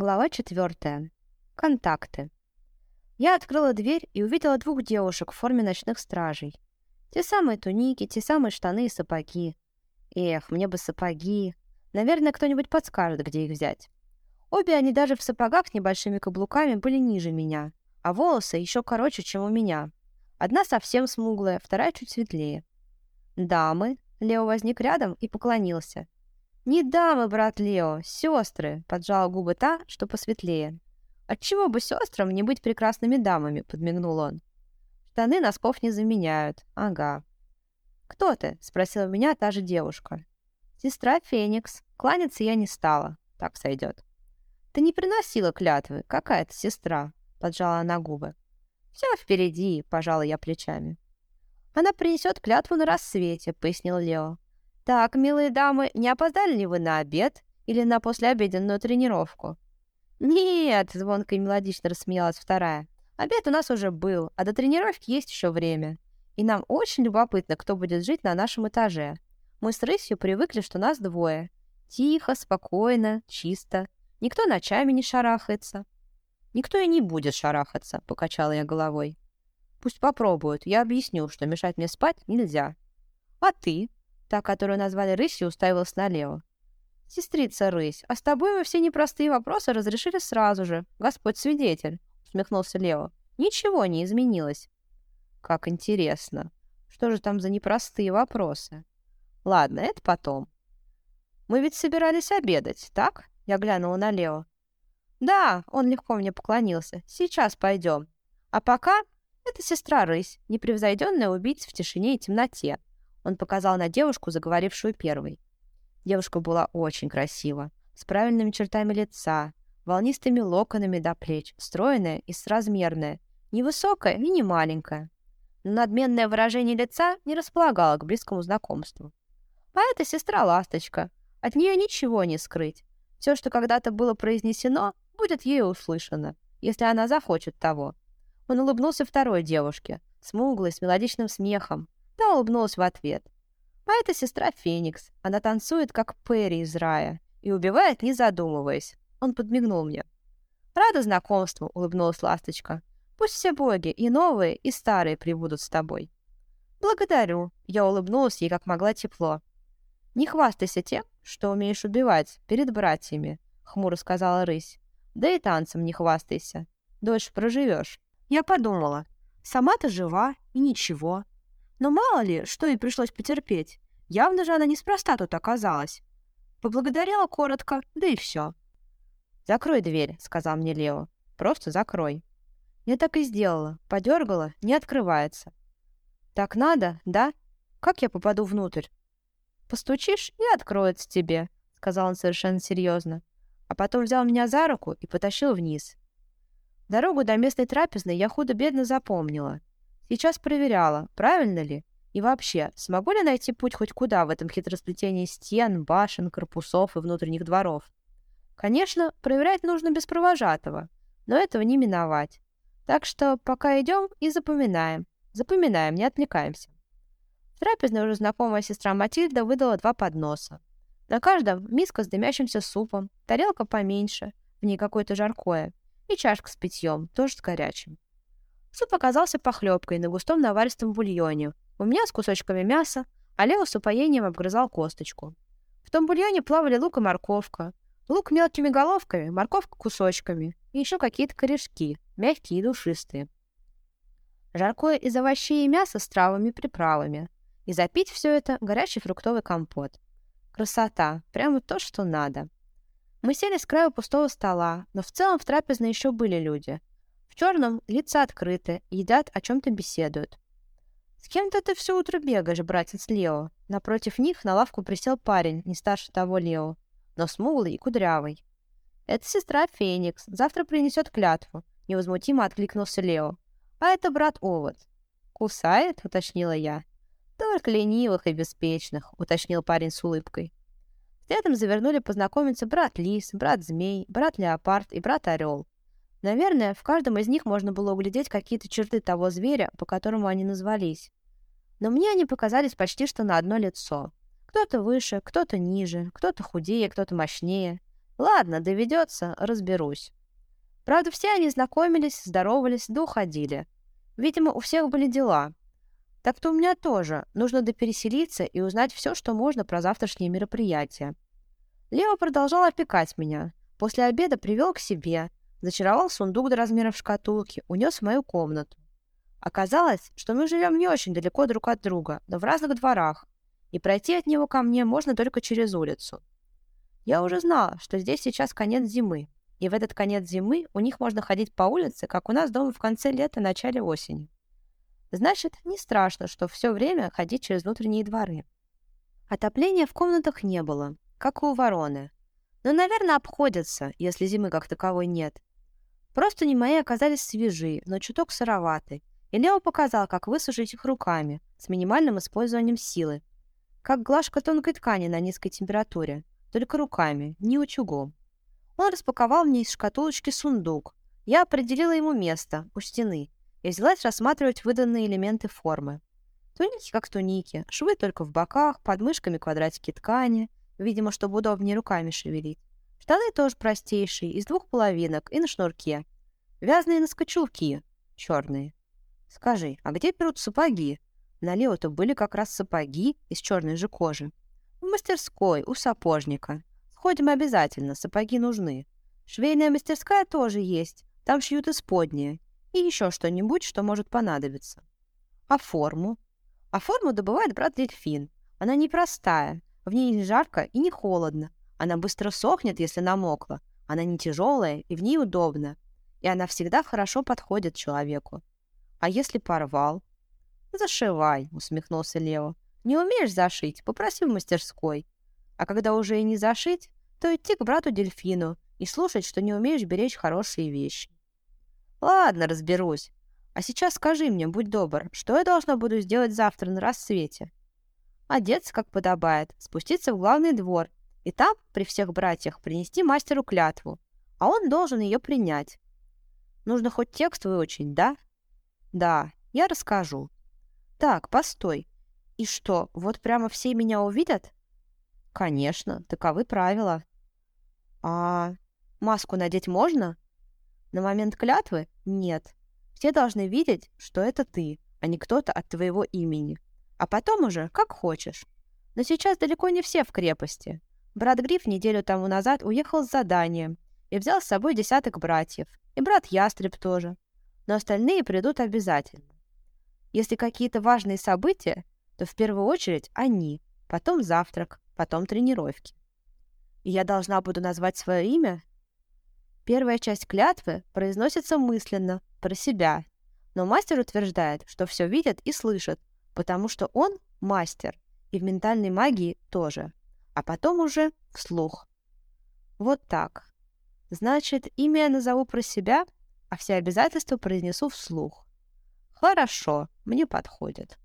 Глава четвертая. Контакты. Я открыла дверь и увидела двух девушек в форме ночных стражей. Те самые туники, те самые штаны и сапоги. Эх, мне бы сапоги. Наверное, кто-нибудь подскажет, где их взять. Обе они даже в сапогах с небольшими каблуками были ниже меня, а волосы еще короче, чем у меня. Одна совсем смуглая, вторая чуть светлее. «Дамы!» Лео возник рядом и поклонился. «Не дамы, брат Лео, сестры!» — поджала губы та, что посветлее. «Отчего бы сестрам не быть прекрасными дамами?» — подмигнул он. «Штаны носков не заменяют. Ага». «Кто ты?» — спросила меня та же девушка. «Сестра Феникс. Кланяться я не стала. Так сойдет». «Ты не приносила клятвы. Какая ты сестра?» — поджала она губы. «Все впереди», — пожала я плечами. «Она принесет клятву на рассвете», — пояснил Лео. «Так, милые дамы, не опоздали ли вы на обед или на послеобеденную тренировку?» «Нет», — звонко и мелодично рассмеялась вторая. «Обед у нас уже был, а до тренировки есть еще время. И нам очень любопытно, кто будет жить на нашем этаже. Мы с Рысью привыкли, что нас двое. Тихо, спокойно, чисто. Никто ночами не шарахается». «Никто и не будет шарахаться», — покачала я головой. «Пусть попробуют. Я объясню, что мешать мне спать нельзя». «А ты?» Та, которую назвали рысью, уставилась налево. «Сестрица рысь, а с тобой мы все непростые вопросы разрешили сразу же. Господь свидетель», — усмехнулся Лео. «Ничего не изменилось». «Как интересно. Что же там за непростые вопросы?» «Ладно, это потом». «Мы ведь собирались обедать, так?» Я глянула на Лео. «Да», — он легко мне поклонился. «Сейчас пойдем. А пока это сестра Рысь, непревзойденная убийца в тишине и темноте. Он показал на девушку, заговорившую первой. Девушка была очень красива, с правильными чертами лица, волнистыми локонами до плеч, стройная и сразмерная, невысокая и не маленькая. Но надменное выражение лица не располагало к близкому знакомству. А это сестра Ласточка. От нее ничего не скрыть. Все, что когда-то было произнесено, будет ею услышано, если она захочет того. Он улыбнулся второй девушке, смуглой, с мелодичным смехом, Улыбнулась в ответ. А это сестра Феникс. Она танцует, как Перри из рая, и убивает, не задумываясь. Он подмигнул мне. «Рада знакомству», — улыбнулась ласточка. «Пусть все боги, и новые, и старые, прибудут с тобой». «Благодарю», — я улыбнулась ей как могла тепло. «Не хвастайся тем, что умеешь убивать перед братьями», — хмуро сказала рысь. «Да и танцем не хвастайся. Дольше проживешь». Я подумала. Сама-то жива, и ничего. Но мало ли, что ей пришлось потерпеть. Явно же она неспроста тут оказалась. Поблагодарила коротко, да и все. «Закрой дверь», — сказал мне Лео. «Просто закрой». Я так и сделала. Подергала, не открывается. «Так надо, да? Как я попаду внутрь?» «Постучишь, и откроется тебе», — сказал он совершенно серьезно. А потом взял меня за руку и потащил вниз. Дорогу до местной трапезной я худо-бедно запомнила. Сейчас проверяла, правильно ли, и вообще, смогу ли найти путь хоть куда в этом хитросплетении стен, башен, корпусов и внутренних дворов? Конечно, проверять нужно без провожатого, но этого не миновать. Так что пока идем и запоминаем. Запоминаем, не отвлекаемся. В трапезной уже знакомая сестра Матильда выдала два подноса. На каждом миска с дымящимся супом, тарелка поменьше, в ней какое-то жаркое, и чашка с питьем, тоже с горячим. Суп оказался похлебкой на густом наваристом бульоне. У меня с кусочками мяса, а Лео с упоением обгрызал косточку. В том бульоне плавали лук и морковка. Лук мелкими головками, морковка кусочками. И еще какие-то корешки, мягкие и душистые. Жаркое из овощей и мяса с травами и приправами. И запить все это горячий фруктовый компот. Красота. Прямо то, что надо. Мы сели с краю пустого стола, но в целом в трапезной еще были люди черном лица открыты, едят, о чем-то беседуют. «С кем-то ты все утро бегаешь, братец Лео?» Напротив них на лавку присел парень, не старше того Лео, но смуглый и кудрявый. «Это сестра Феникс, завтра принесет клятву», — невозмутимо откликнулся Лео. «А это брат Овод». «Кусает?» — уточнила я. «Только ленивых и беспечных», — уточнил парень с улыбкой. Следом завернули познакомиться брат Лис, брат Змей, брат Леопард и брат Орел. Наверное, в каждом из них можно было углядеть какие-то черты того зверя, по которому они назвались. Но мне они показались почти что на одно лицо. Кто-то выше, кто-то ниже, кто-то худее, кто-то мощнее. Ладно, доведется, разберусь. Правда, все они знакомились, здоровались, да уходили. Видимо, у всех были дела. Так-то у меня тоже. Нужно допереселиться и узнать все, что можно про завтрашнее мероприятие. Лео продолжал опекать меня. После обеда привел к себе, зачаровал сундук до размеров шкатулки, унес в мою комнату. Оказалось, что мы живем не очень далеко друг от друга, но в разных дворах, и пройти от него ко мне можно только через улицу. Я уже знала, что здесь сейчас конец зимы, и в этот конец зимы у них можно ходить по улице, как у нас дома в конце лета, начале осени. Значит, не страшно, что все время ходить через внутренние дворы. Отопления в комнатах не было, как и у вороны. Но, наверное, обходятся, если зимы как таковой нет. Просто не мои оказались свежи, но чуток сыроваты, и Лео показал, как высушить их руками, с минимальным использованием силы. Как глажка тонкой ткани на низкой температуре, только руками, не утюгом. Он распаковал мне из шкатулочки сундук. Я определила ему место, у стены, и взялась рассматривать выданные элементы формы. Туники как туники, швы только в боках, под мышками квадратики ткани, видимо, чтобы удобнее руками шевелить. Штаны тоже простейшие, из двух половинок и на шнурке. Вязаные носкочулки, черные. Скажи, а где берут сапоги? На Лео-то были как раз сапоги из черной же кожи. В мастерской, у сапожника. Сходим обязательно, сапоги нужны. Швейная мастерская тоже есть, там шьют исподние и еще что-нибудь, что может понадобиться. А форму? А форму добывает брат Дельфин. Она непростая, в ней не жарко и не холодно. Она быстро сохнет, если намокла. Она не тяжелая и в ней удобно. И она всегда хорошо подходит человеку. А если порвал? «Зашивай», — усмехнулся Лео. «Не умеешь зашить? Попроси в мастерской. А когда уже и не зашить, то идти к брату Дельфину и слушать, что не умеешь беречь хорошие вещи. Ладно, разберусь. А сейчас скажи мне, будь добр, что я должна буду сделать завтра на рассвете? Одеться, как подобает, спуститься в главный двор и при всех братьях, принести мастеру клятву, а он должен ее принять. Нужно хоть текст выучить, да? Да, я расскажу. Так, постой. И что, вот прямо все меня увидят? Конечно, таковы правила. А маску надеть можно? На момент клятвы – нет. Все должны видеть, что это ты, а не кто-то от твоего имени. А потом уже как хочешь. Но сейчас далеко не все в крепости. Брат Гриф неделю тому назад уехал с заданием и взял с собой десяток братьев. И брат Ястреб тоже. Но остальные придут обязательно. Если какие-то важные события, то в первую очередь они, потом завтрак, потом тренировки. И я должна буду назвать свое имя Первая часть клятвы произносится мысленно, про себя. Но мастер утверждает, что все видит и слышит, потому что он мастер, и в ментальной магии тоже. А потом уже вслух. Вот так. Значит, имя я назову про себя, а все обязательства произнесу вслух. Хорошо, мне подходит.